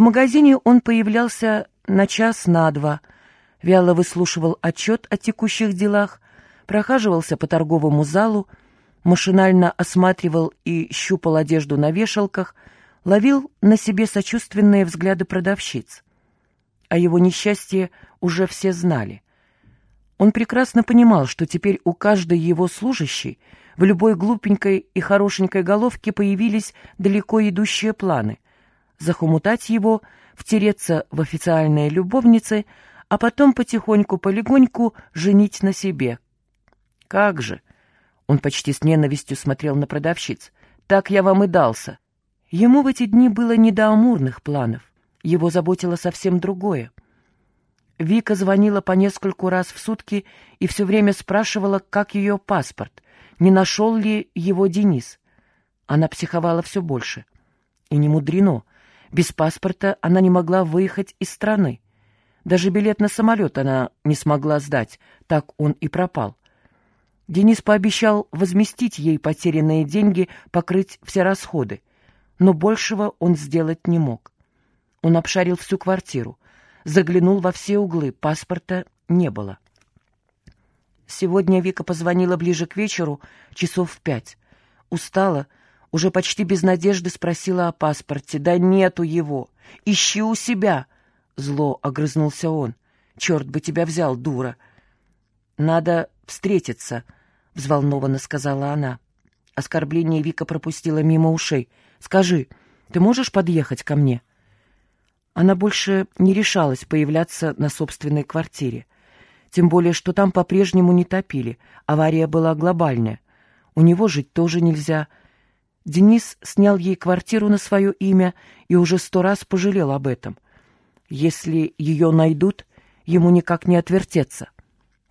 магазине он появлялся на час, на два, вяло выслушивал отчет о текущих делах, прохаживался по торговому залу, машинально осматривал и щупал одежду на вешалках, ловил на себе сочувственные взгляды продавщиц. О его несчастье уже все знали. Он прекрасно понимал, что теперь у каждой его служащей в любой глупенькой и хорошенькой головке появились далеко идущие планы — захомутать его, втереться в официальные любовницы, а потом потихоньку-полегоньку женить на себе. Как же! Он почти с ненавистью смотрел на продавщиц. Так я вам и дался. Ему в эти дни было не до амурных планов. Его заботило совсем другое. Вика звонила по нескольку раз в сутки и все время спрашивала, как ее паспорт, не нашел ли его Денис. Она психовала все больше. И не мудрено. Без паспорта она не могла выехать из страны. Даже билет на самолет она не смогла сдать, так он и пропал. Денис пообещал возместить ей потерянные деньги, покрыть все расходы но большего он сделать не мог. Он обшарил всю квартиру, заглянул во все углы, паспорта не было. Сегодня Вика позвонила ближе к вечеру, часов в пять. Устала, уже почти без надежды спросила о паспорте. «Да нету его! Ищи у себя!» Зло огрызнулся он. «Черт бы тебя взял, дура!» «Надо встретиться», — взволнованно сказала она. Оскорбление Вика пропустила мимо ушей — Скажи, ты можешь подъехать ко мне?» Она больше не решалась появляться на собственной квартире. Тем более, что там по-прежнему не топили. Авария была глобальная. У него жить тоже нельзя. Денис снял ей квартиру на свое имя и уже сто раз пожалел об этом. Если ее найдут, ему никак не отвертеться.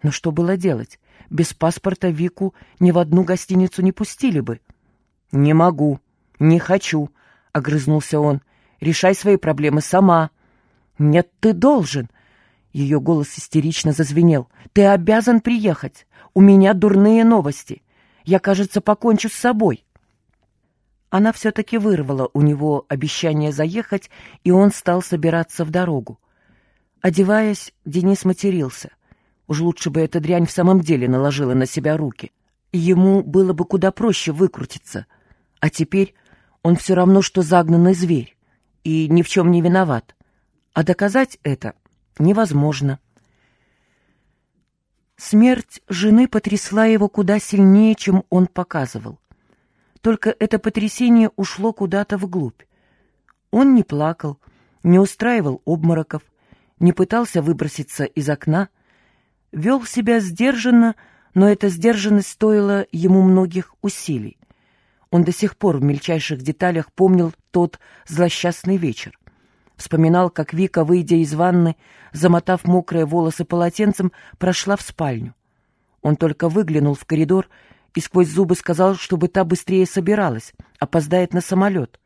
Но что было делать? Без паспорта Вику ни в одну гостиницу не пустили бы. «Не могу», «Не хочу», — огрызнулся он. «Решай свои проблемы сама». «Нет, ты должен». Ее голос истерично зазвенел. «Ты обязан приехать. У меня дурные новости. Я, кажется, покончу с собой». Она все-таки вырвала у него обещание заехать, и он стал собираться в дорогу. Одеваясь, Денис матерился. Уж лучше бы эта дрянь в самом деле наложила на себя руки. Ему было бы куда проще выкрутиться. А теперь он все равно, что загнанный зверь, и ни в чем не виноват. А доказать это невозможно. Смерть жены потрясла его куда сильнее, чем он показывал. Только это потрясение ушло куда-то вглубь. Он не плакал, не устраивал обмороков, не пытался выброситься из окна, вел себя сдержанно, но эта сдержанность стоила ему многих усилий. Он до сих пор в мельчайших деталях помнил тот злосчастный вечер. Вспоминал, как Вика, выйдя из ванны, замотав мокрые волосы полотенцем, прошла в спальню. Он только выглянул в коридор и сквозь зубы сказал, чтобы та быстрее собиралась, опоздает на самолет.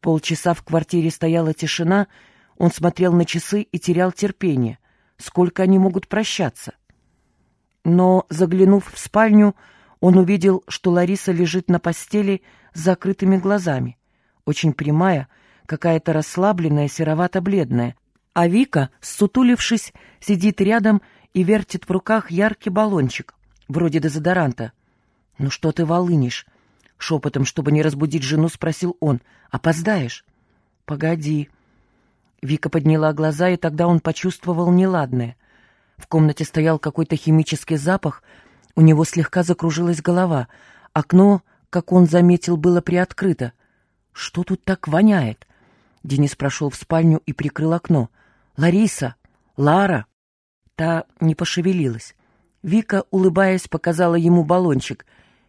Полчаса в квартире стояла тишина, он смотрел на часы и терял терпение. Сколько они могут прощаться? Но, заглянув в спальню, он увидел, что Лариса лежит на постели с закрытыми глазами, очень прямая, какая-то расслабленная, серовато-бледная, а Вика, сутулившись, сидит рядом и вертит в руках яркий баллончик, вроде дезодоранта. «Ну что ты волынишь?» Шепотом, чтобы не разбудить жену, спросил он. «Опоздаешь?» «Погоди». Вика подняла глаза, и тогда он почувствовал неладное. В комнате стоял какой-то химический запах — у него слегка закружилась голова. Окно, как он заметил, было приоткрыто. «Что тут так воняет?» Денис прошел в спальню и прикрыл окно. «Лариса! Лара!» Та не пошевелилась. Вика, улыбаясь, показала ему баллончик.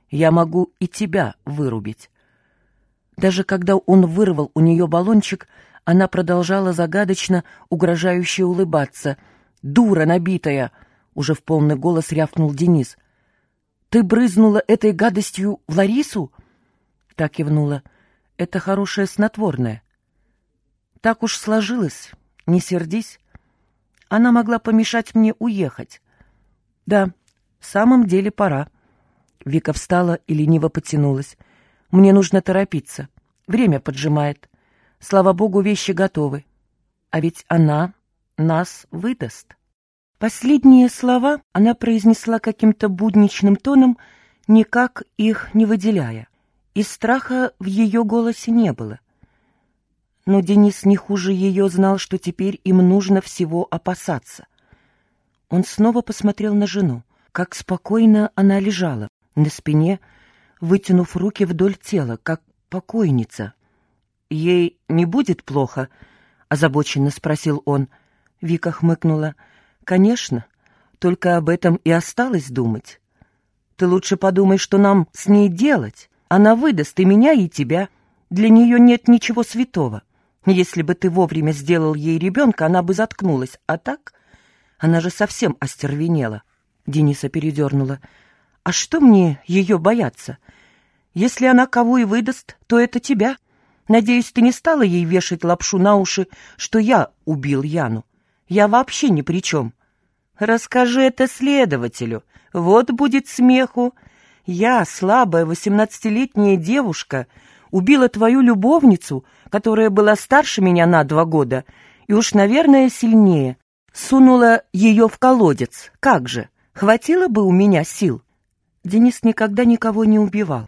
«Я могу и тебя вырубить». Даже когда он вырвал у нее баллончик, она продолжала загадочно, угрожающе улыбаться. «Дура набитая!» — уже в полный голос рявкнул Денис. «Ты брызнула этой гадостью в Ларису?» Так кивнула. «Это хорошее снотворное». «Так уж сложилось. Не сердись. Она могла помешать мне уехать». «Да, в самом деле пора». Вика встала и лениво потянулась. «Мне нужно торопиться. Время поджимает. Слава богу, вещи готовы. А ведь она нас выдаст. Последние слова она произнесла каким-то будничным тоном, никак их не выделяя. И страха в ее голосе не было. Но Денис не хуже ее знал, что теперь им нужно всего опасаться. Он снова посмотрел на жену, как спокойно она лежала, на спине, вытянув руки вдоль тела, как покойница. «Ей не будет плохо?» — озабоченно спросил он. Вика хмыкнула. «Конечно, только об этом и осталось думать. Ты лучше подумай, что нам с ней делать. Она выдаст и меня, и тебя. Для нее нет ничего святого. Если бы ты вовремя сделал ей ребенка, она бы заткнулась. А так? Она же совсем остервенела». Дениса передернула. «А что мне ее бояться? Если она кого и выдаст, то это тебя. Надеюсь, ты не стала ей вешать лапшу на уши, что я убил Яну. Я вообще ни при чем. Расскажи это следователю. Вот будет смеху. Я, слабая восемнадцатилетняя девушка, убила твою любовницу, которая была старше меня на два года, и уж, наверное, сильнее. Сунула ее в колодец. Как же? Хватило бы у меня сил? Денис никогда никого не убивал.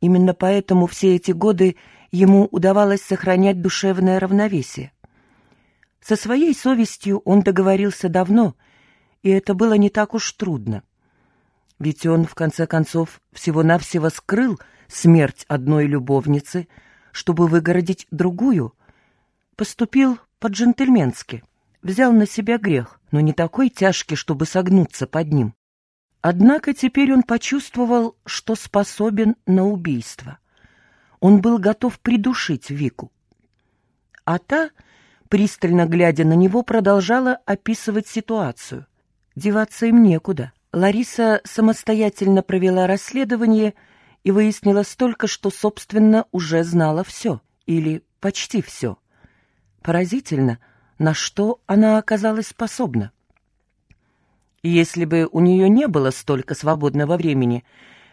Именно поэтому все эти годы ему удавалось сохранять душевное равновесие. Со своей совестью он договорился давно, и это было не так уж трудно. Ведь он, в конце концов, всего-навсего скрыл смерть одной любовницы, чтобы выгородить другую. Поступил по-джентльменски, взял на себя грех, но не такой тяжкий, чтобы согнуться под ним. Однако теперь он почувствовал, что способен на убийство. Он был готов придушить Вику. А та, пристально глядя на него, продолжала описывать ситуацию. Деваться им некуда. Лариса самостоятельно провела расследование и выяснила столько, что, собственно, уже знала все. Или почти все. Поразительно, на что она оказалась способна. Если бы у нее не было столько свободного времени,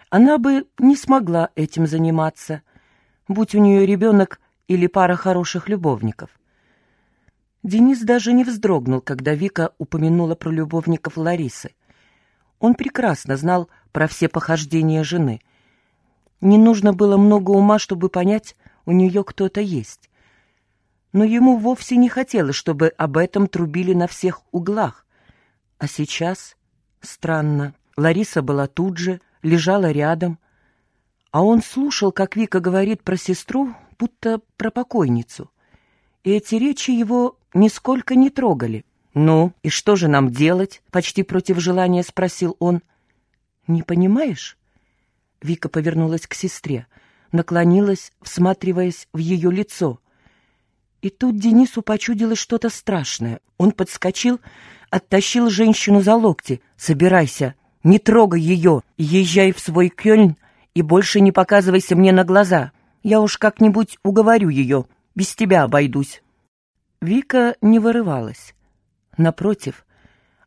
она бы не смогла этим заниматься, будь у нее ребенок или пара хороших любовников. Денис даже не вздрогнул, когда Вика упомянула про любовников Ларисы. Он прекрасно знал про все похождения жены. Не нужно было много ума, чтобы понять, у нее кто-то есть. Но ему вовсе не хотелось, чтобы об этом трубили на всех углах. А сейчас... Странно. Лариса была тут же, лежала рядом. А он слушал, как Вика говорит про сестру, будто про покойницу. И эти речи его нисколько не трогали. «Ну, и что же нам делать?» — почти против желания спросил он. «Не понимаешь?» Вика повернулась к сестре, наклонилась, всматриваясь в ее лицо. И тут Денису почудилось что-то страшное. Он подскочил, оттащил женщину за локти. «Собирайся, не трогай ее, езжай в свой Кёльн и больше не показывайся мне на глаза. Я уж как-нибудь уговорю ее, без тебя обойдусь». Вика не вырывалась. Напротив,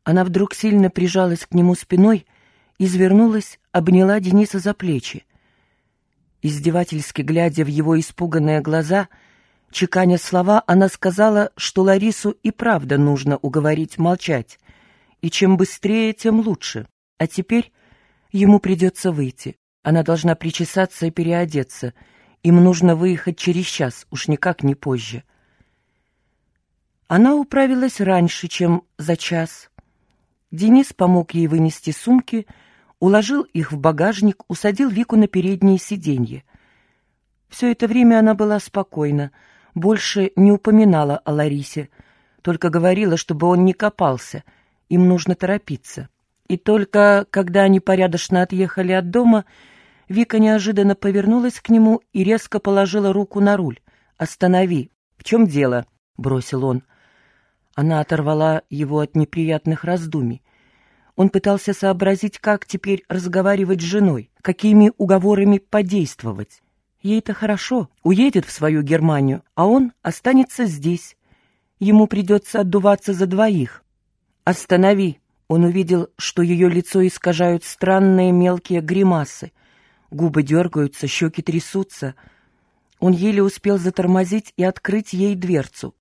она вдруг сильно прижалась к нему спиной, извернулась, обняла Дениса за плечи. Издевательски глядя в его испуганные глаза — Чеканя слова, она сказала, что Ларису и правда нужно уговорить молчать. И чем быстрее, тем лучше. А теперь ему придется выйти. Она должна причесаться и переодеться. Им нужно выехать через час, уж никак не позже. Она управилась раньше, чем за час. Денис помог ей вынести сумки, уложил их в багажник, усадил Вику на переднее сиденье. Все это время она была спокойна, больше не упоминала о Ларисе, только говорила, чтобы он не копался, им нужно торопиться. И только когда они порядочно отъехали от дома, Вика неожиданно повернулась к нему и резко положила руку на руль. «Останови! В чем дело?» — бросил он. Она оторвала его от неприятных раздумий. Он пытался сообразить, как теперь разговаривать с женой, какими уговорами подействовать. Ей-то хорошо, уедет в свою Германию, а он останется здесь. Ему придется отдуваться за двоих. «Останови!» Он увидел, что ее лицо искажают странные мелкие гримасы. Губы дергаются, щеки трясутся. он еле успел затормозить и открыть ей дверцу.